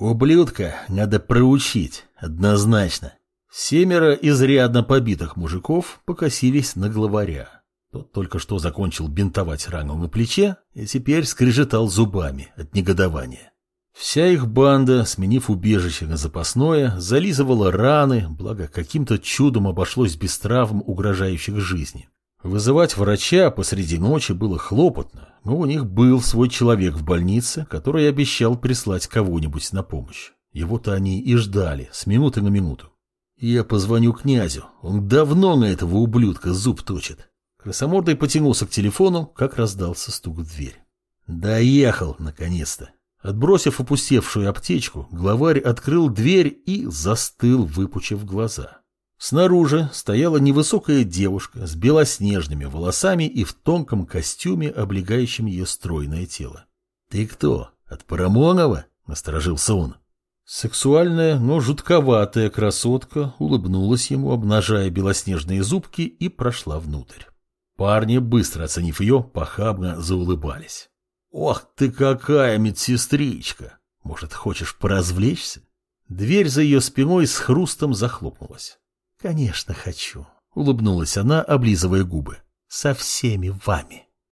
Ублюдка надо проучить, однозначно. Семеро изрядно побитых мужиков покосились на главаря. Тот только что закончил бинтовать рану на плече и теперь скрежетал зубами от негодования. Вся их банда, сменив убежище на запасное, зализывала раны, благо каким-то чудом обошлось без травм, угрожающих жизни. Вызывать врача посреди ночи было хлопотно, но у них был свой человек в больнице, который обещал прислать кого-нибудь на помощь. Его-то они и ждали, с минуты на минуту. Я позвоню князю, он давно на этого ублюдка зуб точит. Красомордый потянулся к телефону, как раздался стук в дверь. Доехал, наконец-то. Отбросив опустевшую аптечку, главарь открыл дверь и застыл, выпучив глаза. Снаружи стояла невысокая девушка с белоснежными волосами и в тонком костюме, облегающем ее стройное тело. «Ты кто, от Парамонова?» — насторожился он. Сексуальная, но жутковатая красотка улыбнулась ему, обнажая белоснежные зубки, и прошла внутрь. Парни, быстро оценив ее, похабно заулыбались. «Ох ты какая медсестричка! Может, хочешь поразвлечься?» Дверь за ее спиной с хрустом захлопнулась. «Конечно хочу», — улыбнулась она, облизывая губы. «Со всеми вами».